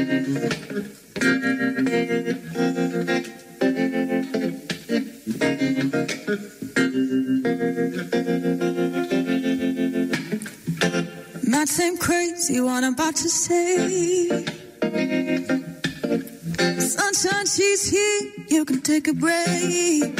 Not seem crazy what I'm about to say. Sunshine, she's here. You can take a break.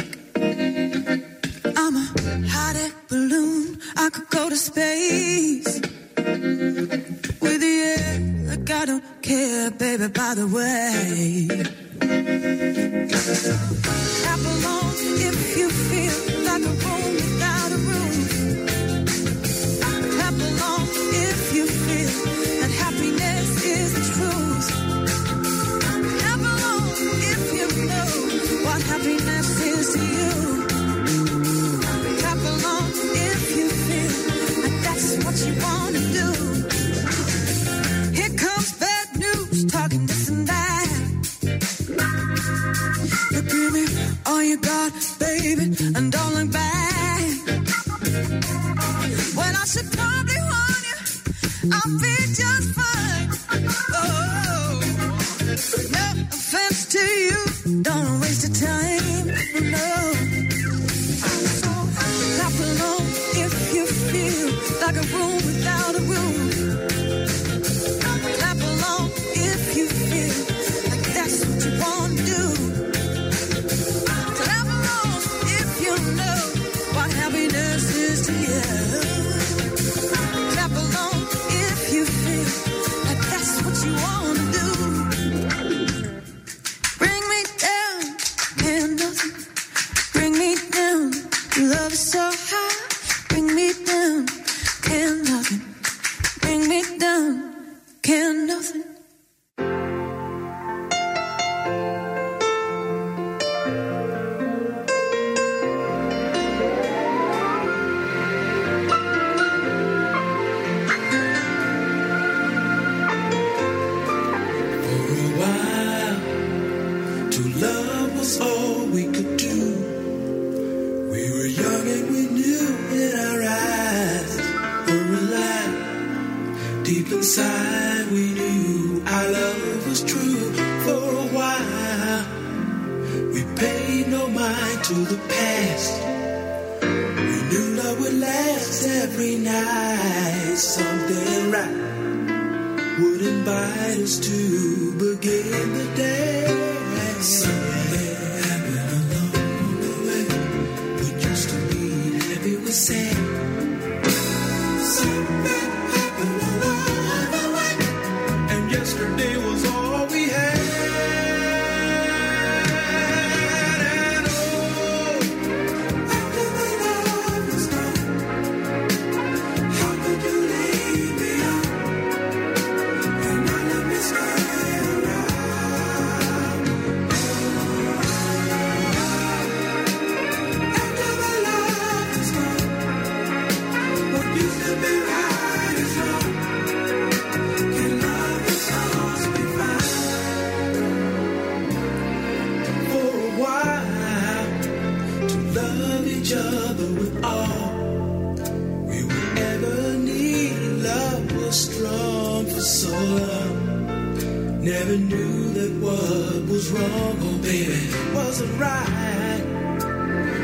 trouble, baby, wasn't right.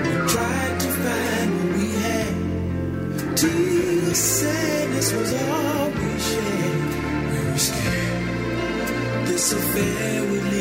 We tried to find what we had. Tears, sadness was all we shared. We were scared. This affair would leave.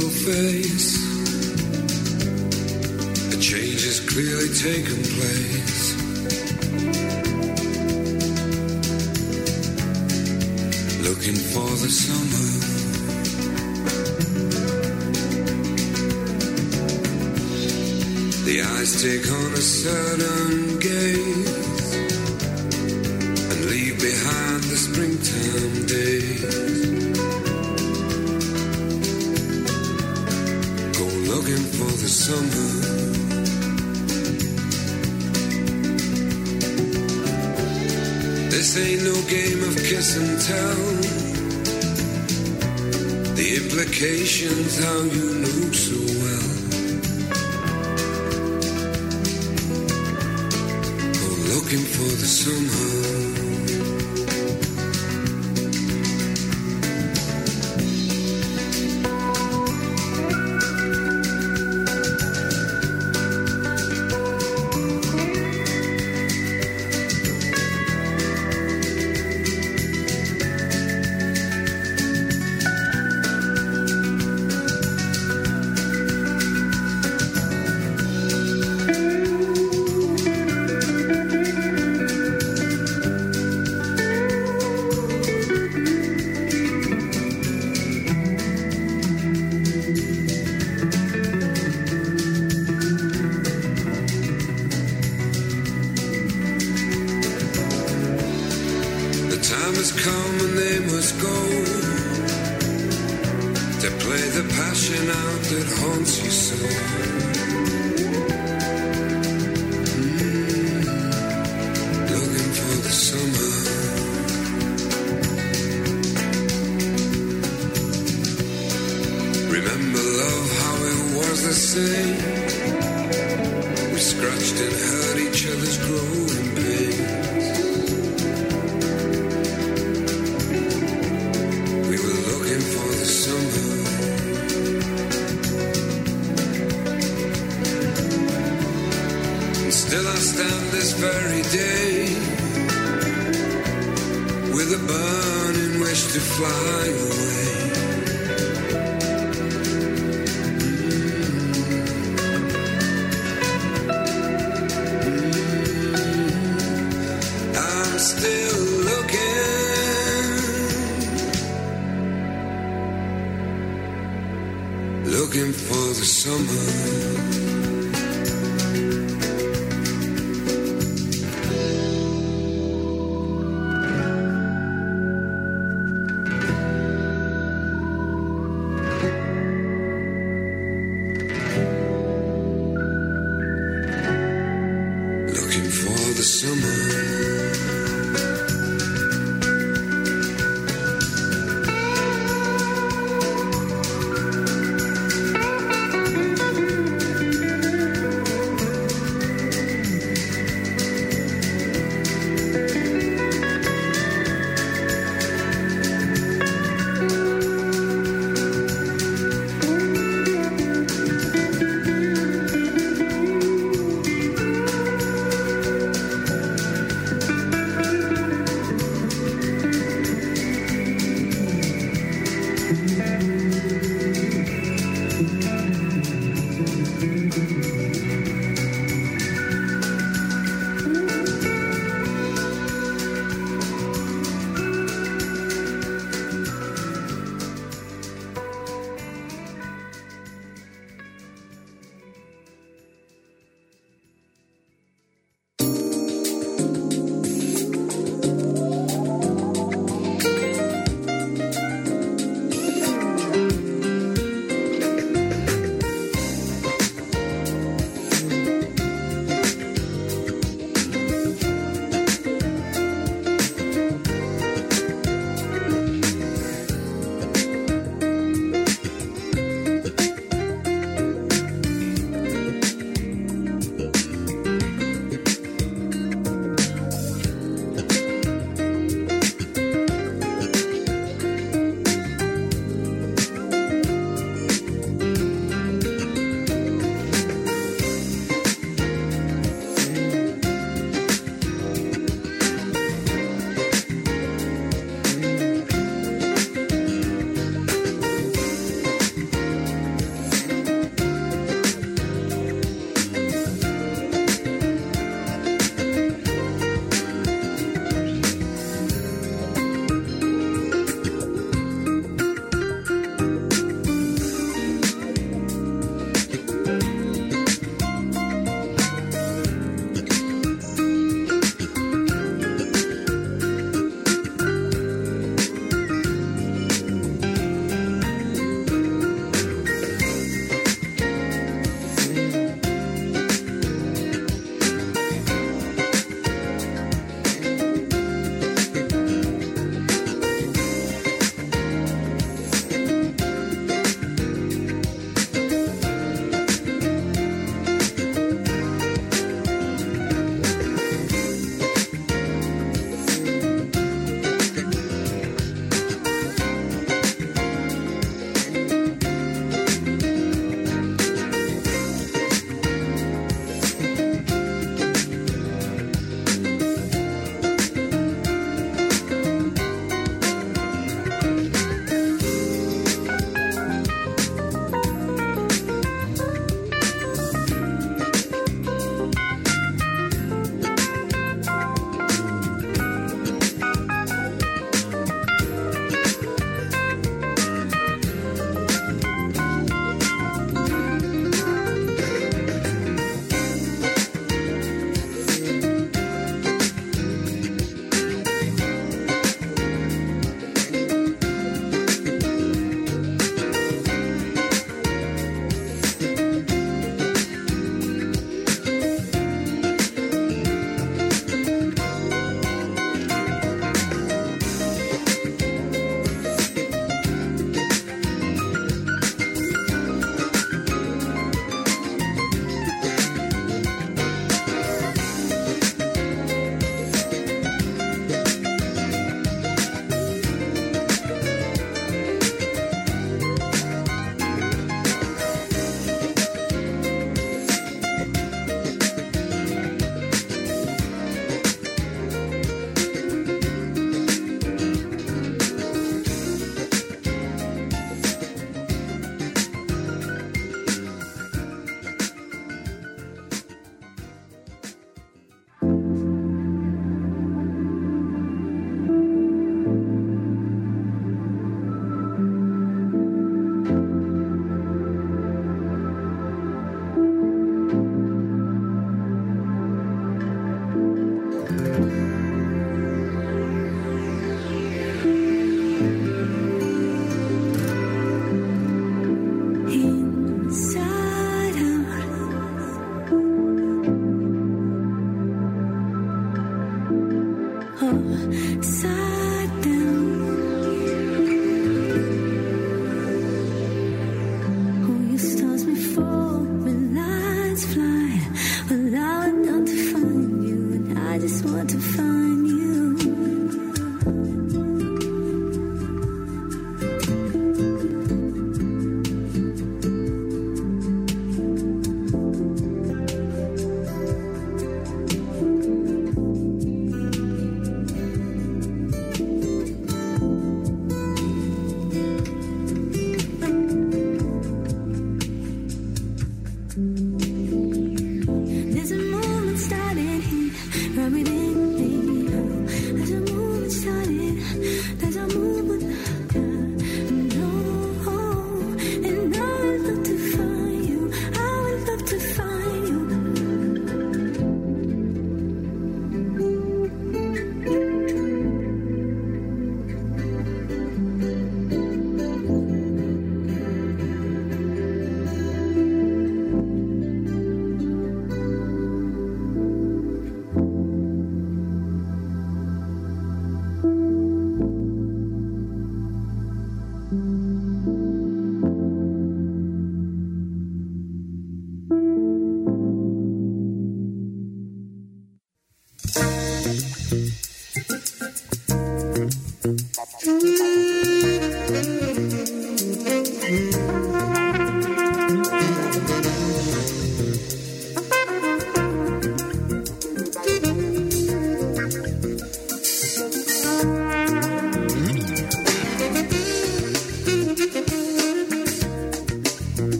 Face. A change has clearly taken place. Looking for the summer. The eyes take on a certain gaze. vacations, how you knew so well. must come and they must go to play the passion out that haunts you so.